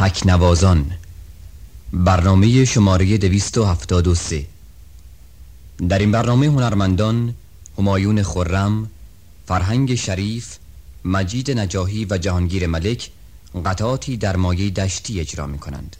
تکنوازان برنامه شماره 273 در این برنامه هنرمندان همایون خرم، فرهنگ شریف، مجید نجاهی و جهانگیر ملک قطعاتی در مایه دشتی اجرا می کنند.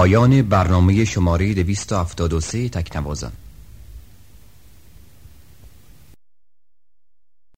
پایان برنامه شماره 273 تکنوازان.